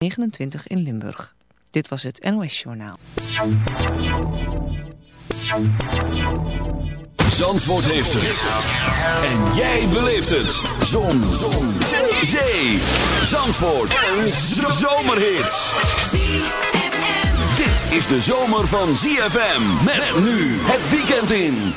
29 in Limburg. Dit was het NOS Journaal. Zandvoort heeft het. En jij beleeft het. Zon. Zon. Zee. Zandvoort. Een zomerhit. Dit is de zomer van ZFM. Met nu het weekend in.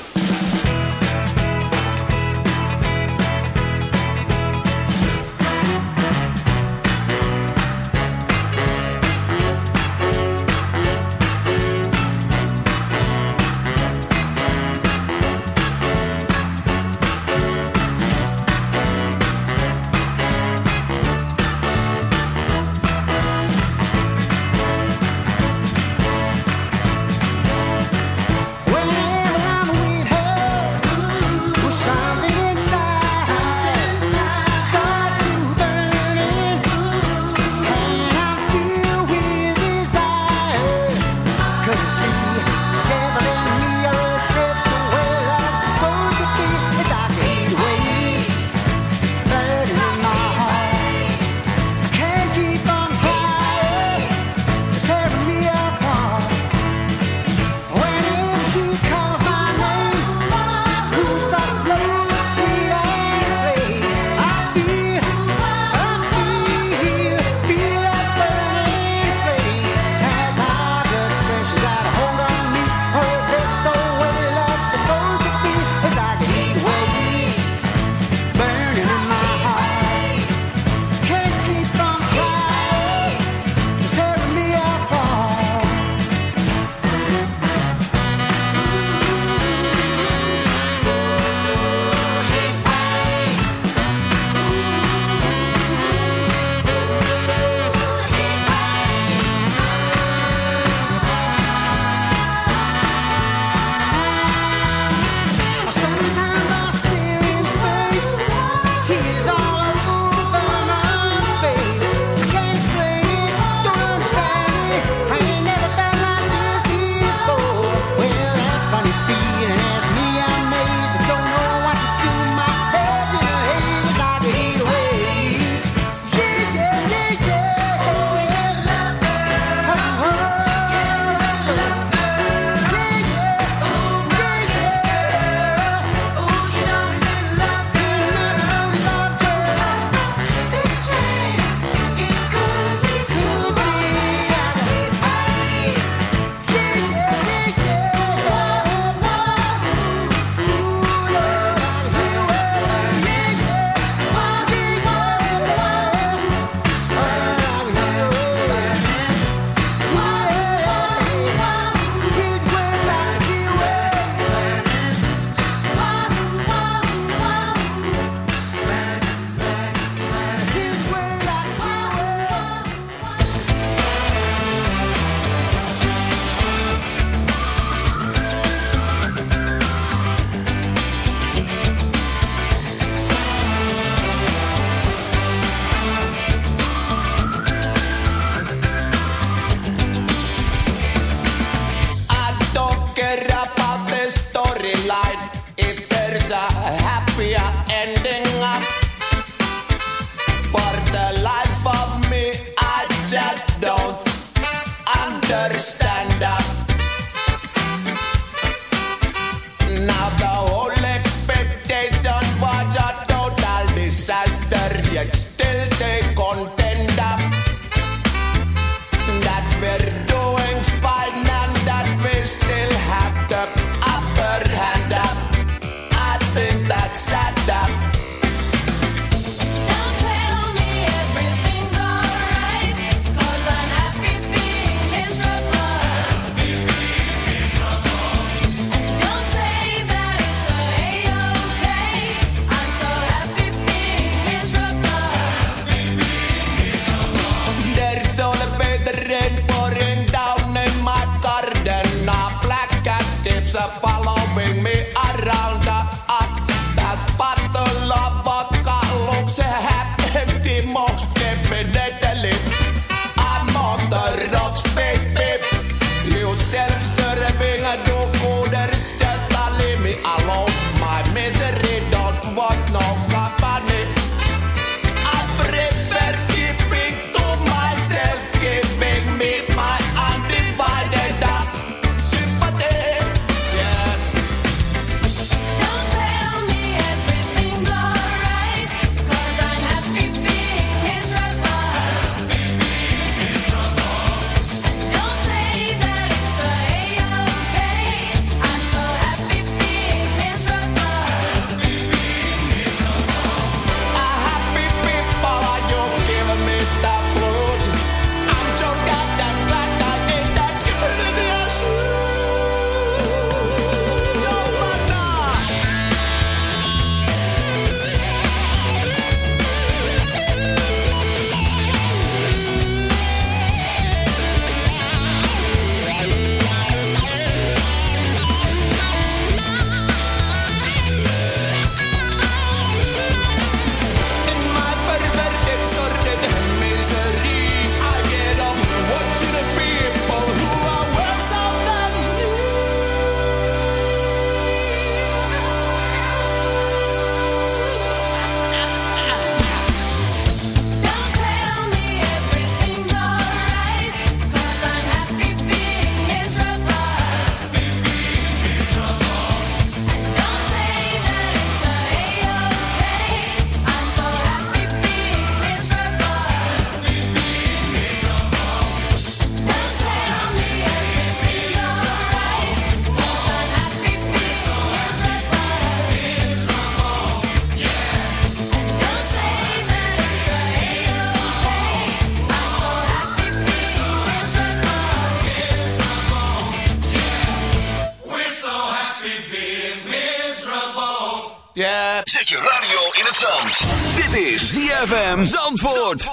ZFM Zandvoort.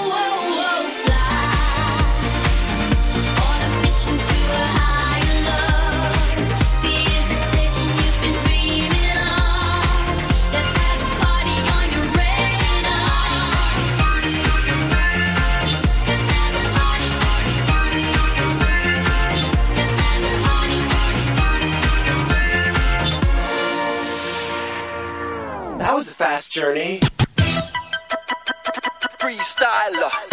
journey. Freestyler.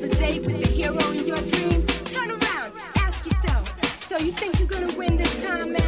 the day with the hero in your dream? Turn around, ask yourself. So you think you're gonna win this time, man?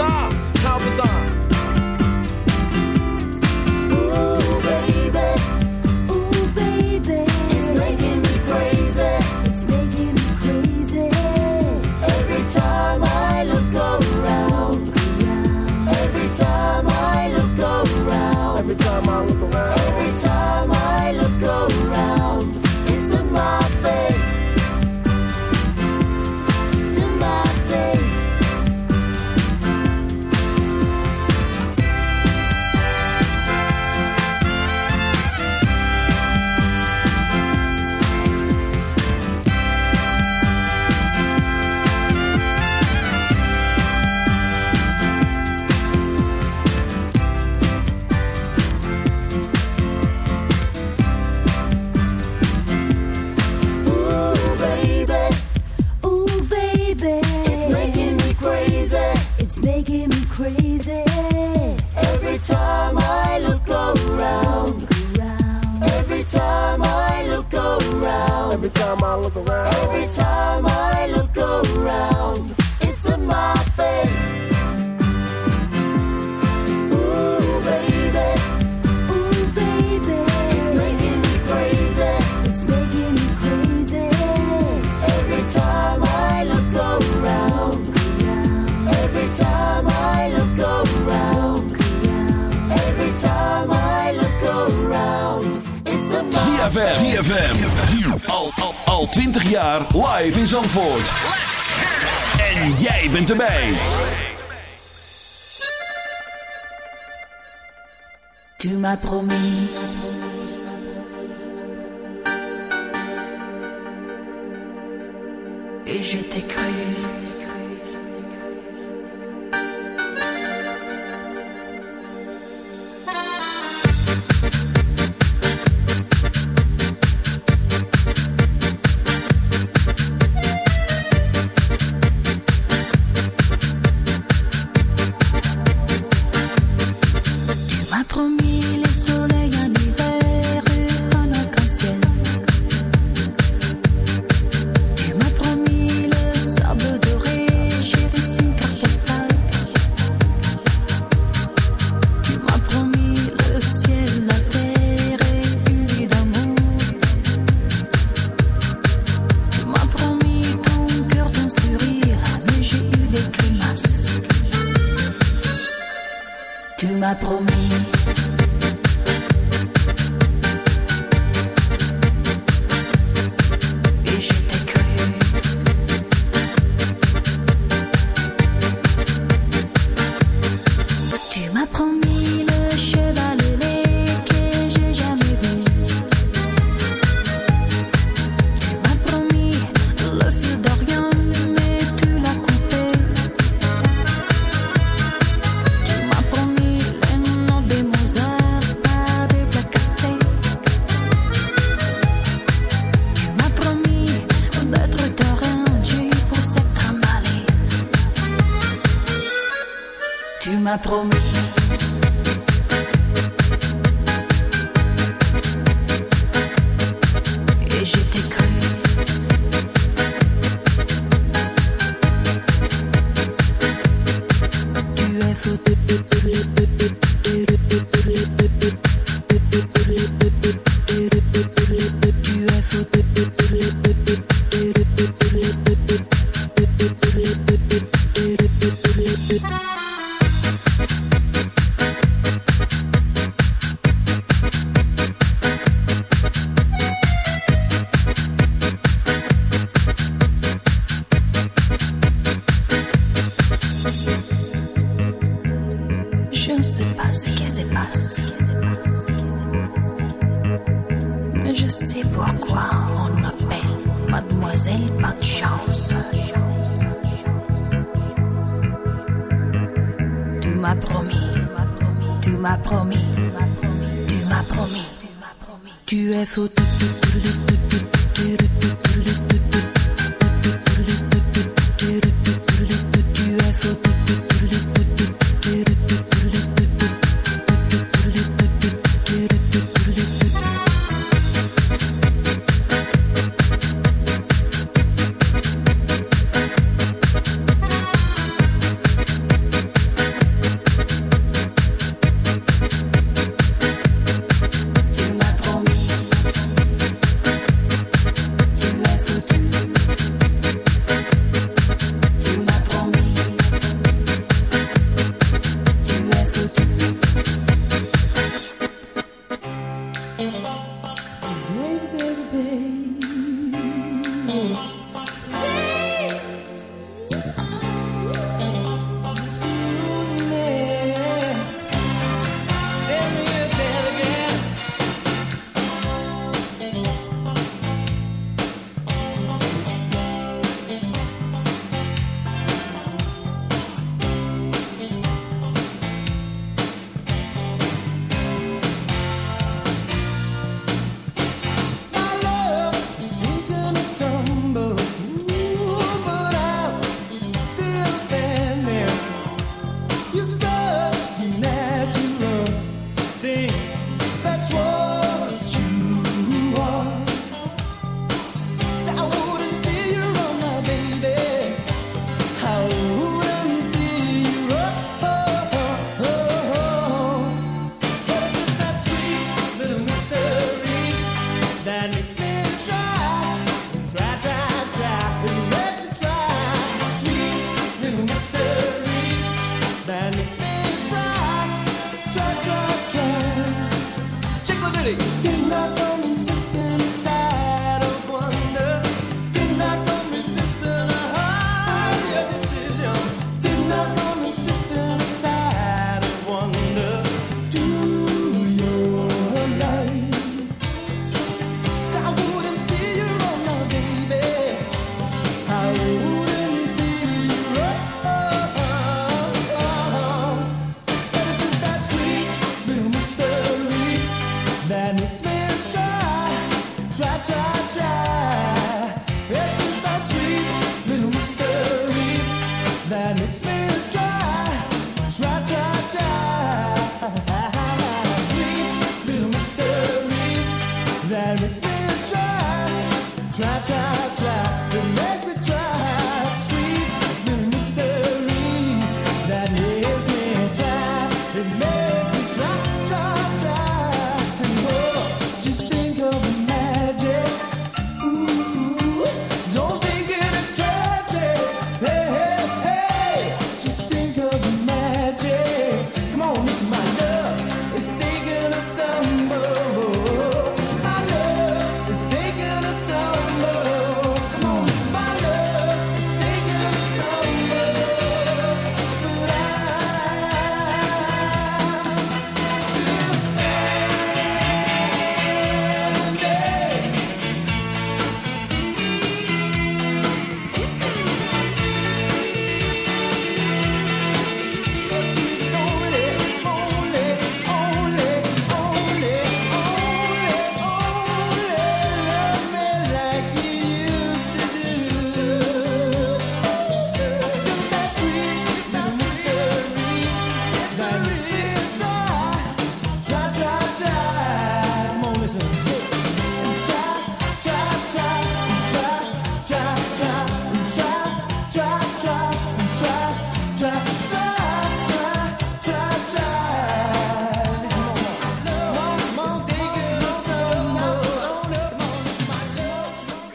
dançar. time I look around, every time. ZFM. Al, al, al 20 jaar live in Zandvoort. En jij bent erbij. Tu m'as promis. Et je t'ai cru. promis.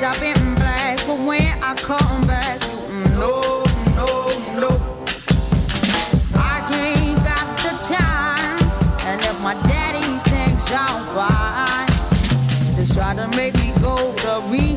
dress up in black, but when I come back, no, no, no. I ain't got the time, and if my daddy thinks I'm fine, just try to make me go to rehab.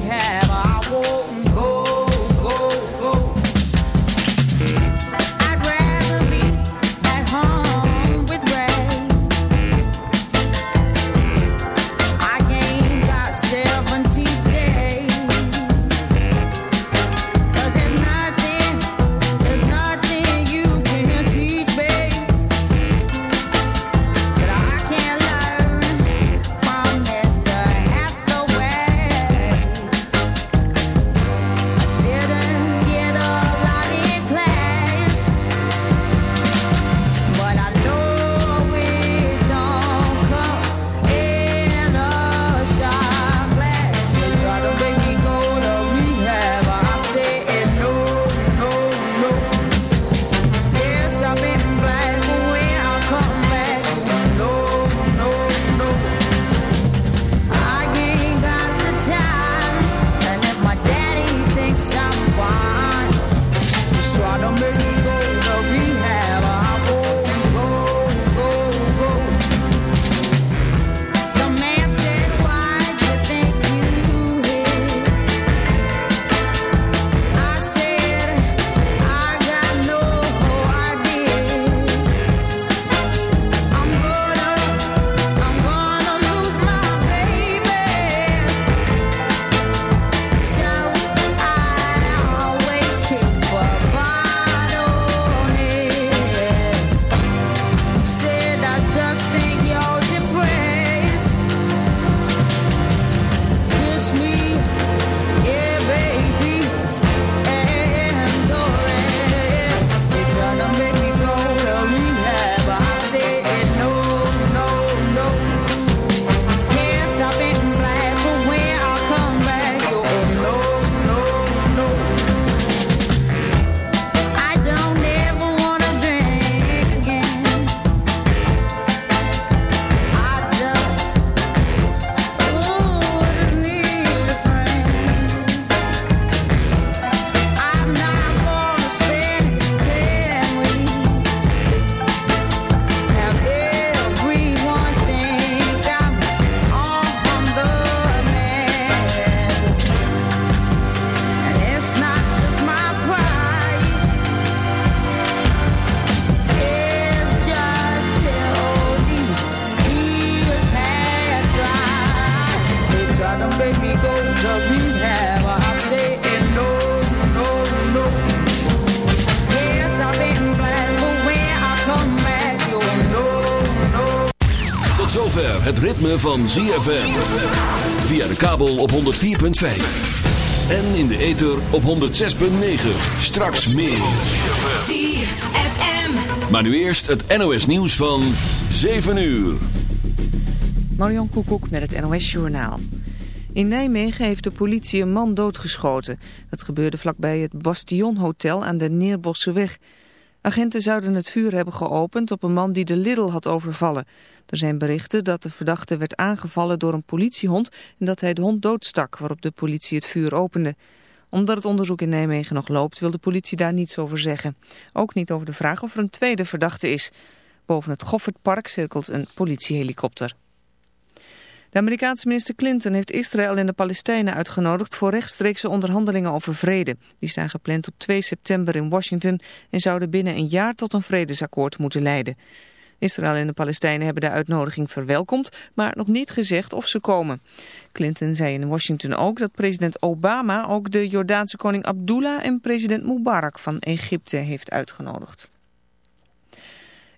Van ZFM. Via de kabel op 104.5. En in de ether op 106.9. Straks meer. ZFM. Maar nu eerst het NOS nieuws van 7 uur. Marion Koekoek met het NOS Journaal. In Nijmegen heeft de politie een man doodgeschoten. Dat gebeurde vlakbij het Bastion Hotel aan de Neerbosseweg. Agenten zouden het vuur hebben geopend op een man die de Lidl had overvallen. Er zijn berichten dat de verdachte werd aangevallen door een politiehond... en dat hij de hond doodstak, waarop de politie het vuur opende. Omdat het onderzoek in Nijmegen nog loopt, wil de politie daar niets over zeggen. Ook niet over de vraag of er een tweede verdachte is. Boven het Goffertpark cirkelt een politiehelikopter. De Amerikaanse minister Clinton heeft Israël en de Palestijnen uitgenodigd voor rechtstreekse onderhandelingen over vrede. Die staan gepland op 2 september in Washington en zouden binnen een jaar tot een vredesakkoord moeten leiden. Israël en de Palestijnen hebben de uitnodiging verwelkomd, maar nog niet gezegd of ze komen. Clinton zei in Washington ook dat president Obama ook de Jordaanse koning Abdullah en president Mubarak van Egypte heeft uitgenodigd.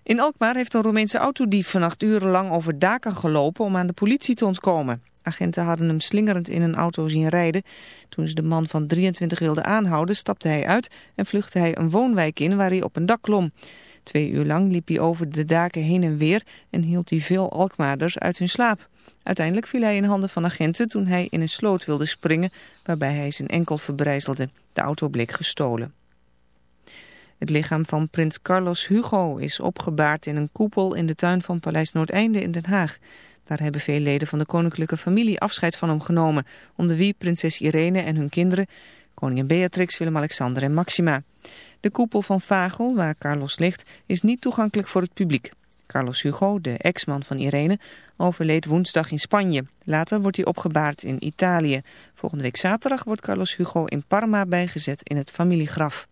In Alkmaar heeft een Roemeense autodief vannacht urenlang over daken gelopen om aan de politie te ontkomen. Agenten hadden hem slingerend in een auto zien rijden. Toen ze de man van 23 wilden aanhouden, stapte hij uit en vluchtte hij een woonwijk in waar hij op een dak klom. Twee uur lang liep hij over de daken heen en weer en hield hij veel Alkmaarders uit hun slaap. Uiteindelijk viel hij in handen van agenten toen hij in een sloot wilde springen, waarbij hij zijn enkel verbrijzelde. De auto bleek gestolen. Het lichaam van prins Carlos Hugo is opgebaard in een koepel in de tuin van Paleis Noordeinde in Den Haag. Daar hebben veel leden van de koninklijke familie afscheid van hem genomen, onder wie prinses Irene en hun kinderen, koningin Beatrix, Willem-Alexander en Maxima. De koepel van Vagel, waar Carlos ligt, is niet toegankelijk voor het publiek. Carlos Hugo, de ex-man van Irene, overleed woensdag in Spanje. Later wordt hij opgebaard in Italië. Volgende week zaterdag wordt Carlos Hugo in Parma bijgezet in het familiegraf.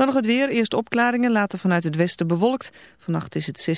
Dan nog het weer. Eerst opklaringen, later vanuit het westen bewolkt. Vannacht is het 16.